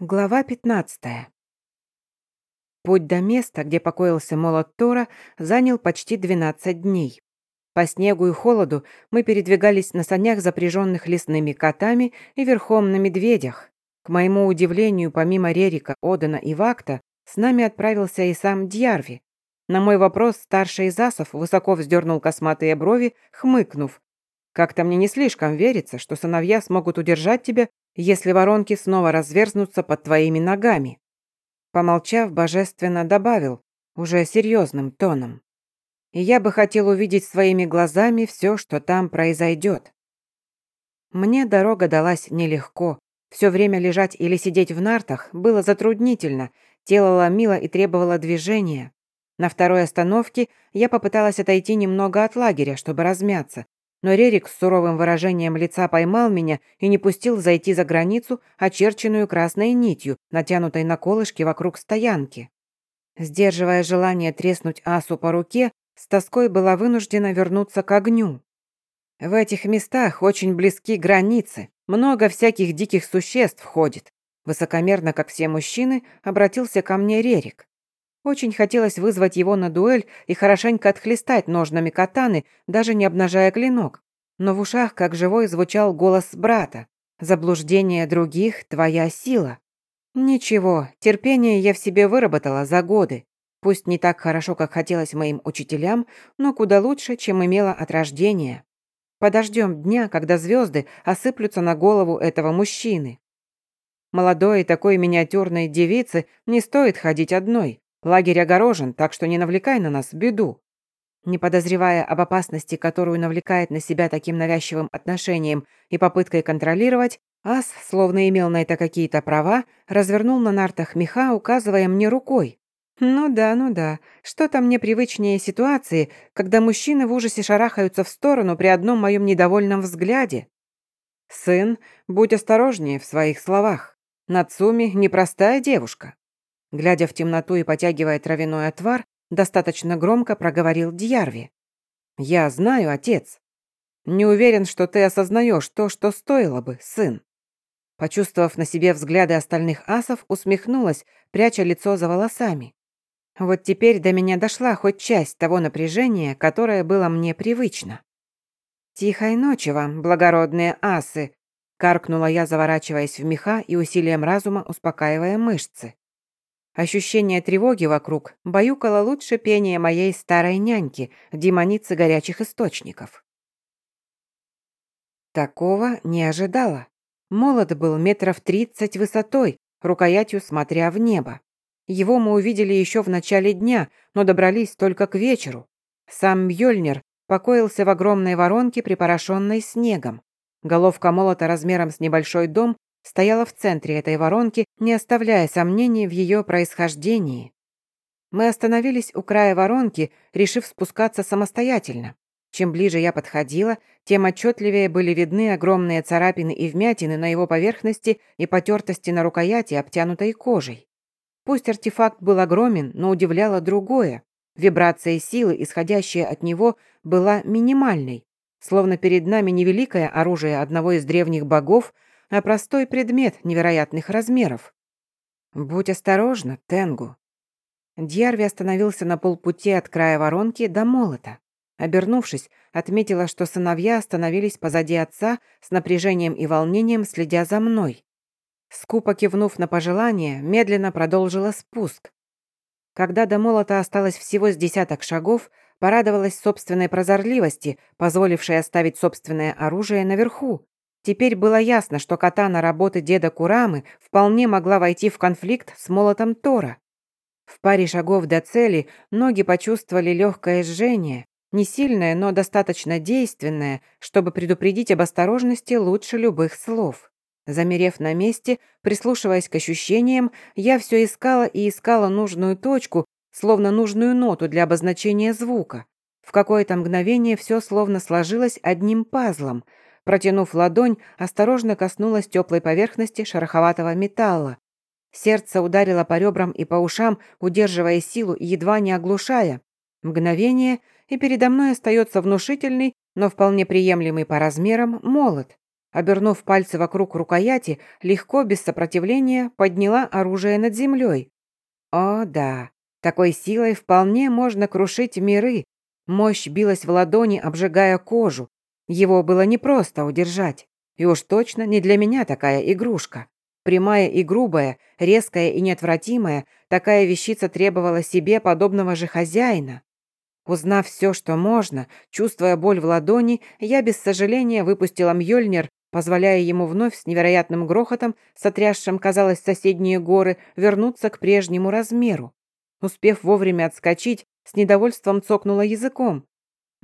Глава 15. Путь до места, где покоился молот Тора, занял почти 12 дней. По снегу и холоду мы передвигались на санях, запряженных лесными котами и верхом на медведях. К моему удивлению, помимо Рерика, Одена и Вакта, с нами отправился и сам Дьярви. На мой вопрос старший из асов высоко вздернул косматые брови, хмыкнув. «Как-то мне не слишком верится, что сыновья смогут удержать тебя если воронки снова разверзнутся под твоими ногами». Помолчав, божественно добавил, уже серьезным тоном. «И я бы хотел увидеть своими глазами все, что там произойдет». Мне дорога далась нелегко. Все время лежать или сидеть в нартах было затруднительно, тело ломило и требовало движения. На второй остановке я попыталась отойти немного от лагеря, чтобы размяться, но Рерик с суровым выражением лица поймал меня и не пустил зайти за границу, очерченную красной нитью, натянутой на колышки вокруг стоянки. Сдерживая желание треснуть Асу по руке, с тоской была вынуждена вернуться к огню. В этих местах очень близки границы, много всяких диких существ ходит. Высокомерно, как все мужчины, обратился ко мне Рерик. Очень хотелось вызвать его на дуэль и хорошенько отхлестать ножнами катаны, даже не обнажая клинок. Но в ушах, как живой, звучал голос брата. «Заблуждение других – твоя сила». Ничего, терпение я в себе выработала за годы. Пусть не так хорошо, как хотелось моим учителям, но куда лучше, чем имела от рождения. Подождем дня, когда звезды осыплются на голову этого мужчины. Молодой такой миниатюрной девице не стоит ходить одной. Лагерь огорожен, так что не навлекай на нас беду». Не подозревая об опасности, которую навлекает на себя таким навязчивым отношением и попыткой контролировать, Ас, словно имел на это какие-то права, развернул на нартах меха, указывая мне рукой. «Ну да, ну да. Что-то мне привычнее ситуации, когда мужчины в ужасе шарахаются в сторону при одном моем недовольном взгляде. Сын, будь осторожнее в своих словах. Нацуми непростая девушка. Глядя в темноту и потягивая травяной отвар, достаточно громко проговорил Дьярви. «Я знаю, отец. Не уверен, что ты осознаешь то, что стоило бы, сын». Почувствовав на себе взгляды остальных асов, усмехнулась, пряча лицо за волосами. Вот теперь до меня дошла хоть часть того напряжения, которое было мне привычно. «Тихой ночи вам, благородные асы!» Каркнула я, заворачиваясь в меха и усилием разума успокаивая мышцы. Ощущение тревоги вокруг баюкало лучше пение моей старой няньки, демоницы горячих источников. Такого не ожидала. Молот был метров тридцать высотой, рукоятью смотря в небо. Его мы увидели еще в начале дня, но добрались только к вечеру. Сам Мьёльнир покоился в огромной воронке, припорошенной снегом. Головка молота размером с небольшой дом стояла в центре этой воронки, не оставляя сомнений в ее происхождении. Мы остановились у края воронки, решив спускаться самостоятельно. Чем ближе я подходила, тем отчетливее были видны огромные царапины и вмятины на его поверхности и потертости на рукояти, обтянутой кожей. Пусть артефакт был огромен, но удивляло другое. Вибрация силы, исходящая от него, была минимальной. Словно перед нами не великое оружие одного из древних богов, а простой предмет невероятных размеров. «Будь осторожна, Тенгу». Дьярви остановился на полпути от края воронки до молота. Обернувшись, отметила, что сыновья остановились позади отца с напряжением и волнением, следя за мной. Скупо кивнув на пожелание, медленно продолжила спуск. Когда до молота осталось всего с десяток шагов, порадовалась собственной прозорливости, позволившей оставить собственное оружие наверху. Теперь было ясно, что катана работы деда Курамы вполне могла войти в конфликт с молотом Тора. В паре шагов до цели ноги почувствовали легкое жжение, не сильное, но достаточно действенное, чтобы предупредить об осторожности лучше любых слов. Замерев на месте, прислушиваясь к ощущениям, я все искала и искала нужную точку, словно нужную ноту для обозначения звука. В какое-то мгновение все словно сложилось одним пазлом — Протянув ладонь, осторожно коснулась теплой поверхности шероховатого металла. Сердце ударило по ребрам и по ушам, удерживая силу и едва не оглушая. Мгновение, и передо мной остается внушительный, но вполне приемлемый по размерам молот. Обернув пальцы вокруг рукояти, легко, без сопротивления, подняла оружие над землей. О, да, такой силой вполне можно крушить миры. Мощь билась в ладони, обжигая кожу. Его было непросто удержать. И уж точно не для меня такая игрушка. Прямая и грубая, резкая и неотвратимая, такая вещица требовала себе подобного же хозяина. Узнав все, что можно, чувствуя боль в ладони, я без сожаления выпустила Мьёльнир, позволяя ему вновь с невероятным грохотом, сотрясшим, казалось, соседние горы, вернуться к прежнему размеру. Успев вовремя отскочить, с недовольством цокнула языком.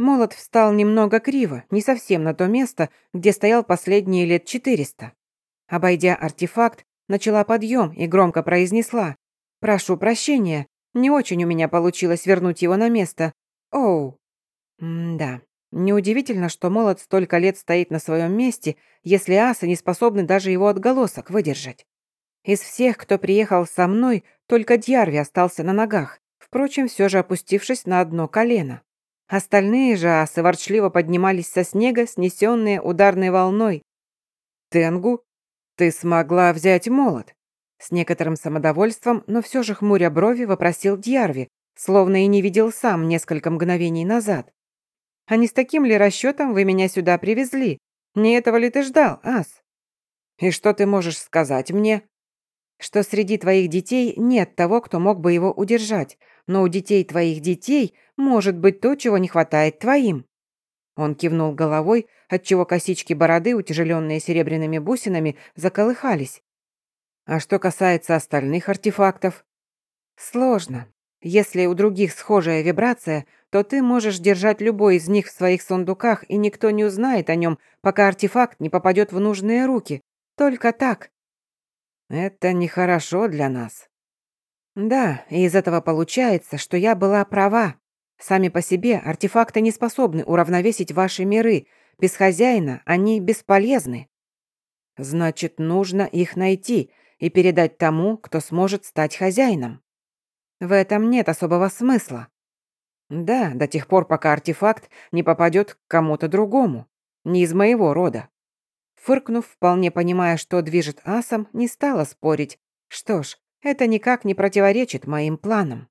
Молот встал немного криво, не совсем на то место, где стоял последние лет четыреста. Обойдя артефакт, начала подъем и громко произнесла. «Прошу прощения, не очень у меня получилось вернуть его на место. Оу». М-да, неудивительно, что молот столько лет стоит на своем месте, если асы не способны даже его отголосок выдержать. Из всех, кто приехал со мной, только Дьярви остался на ногах, впрочем, все же опустившись на одно колено. Остальные же асы ворчливо поднимались со снега, снесенные ударной волной. «Тенгу, «Ты смогла взять молот?» С некоторым самодовольством, но все же хмуря брови, вопросил Дьярви, словно и не видел сам несколько мгновений назад. «А не с таким ли расчетом вы меня сюда привезли? Не этого ли ты ждал, Ас?» «И что ты можешь сказать мне?» «Что среди твоих детей нет того, кто мог бы его удержать, но у детей твоих детей может быть то, чего не хватает твоим». Он кивнул головой, отчего косички бороды, утяжеленные серебряными бусинами, заколыхались. А что касается остальных артефактов? Сложно. Если у других схожая вибрация, то ты можешь держать любой из них в своих сундуках, и никто не узнает о нем, пока артефакт не попадет в нужные руки. Только так. Это нехорошо для нас. Да, и из этого получается, что я была права. Сами по себе артефакты не способны уравновесить ваши миры. Без хозяина они бесполезны. Значит, нужно их найти и передать тому, кто сможет стать хозяином. В этом нет особого смысла. Да, до тех пор, пока артефакт не попадет к кому-то другому, не из моего рода. Фыркнув, вполне понимая, что движет асом, не стала спорить. Что ж, это никак не противоречит моим планам.